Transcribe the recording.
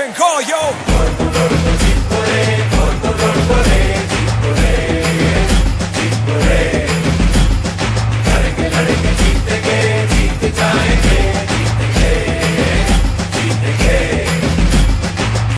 and call, yo.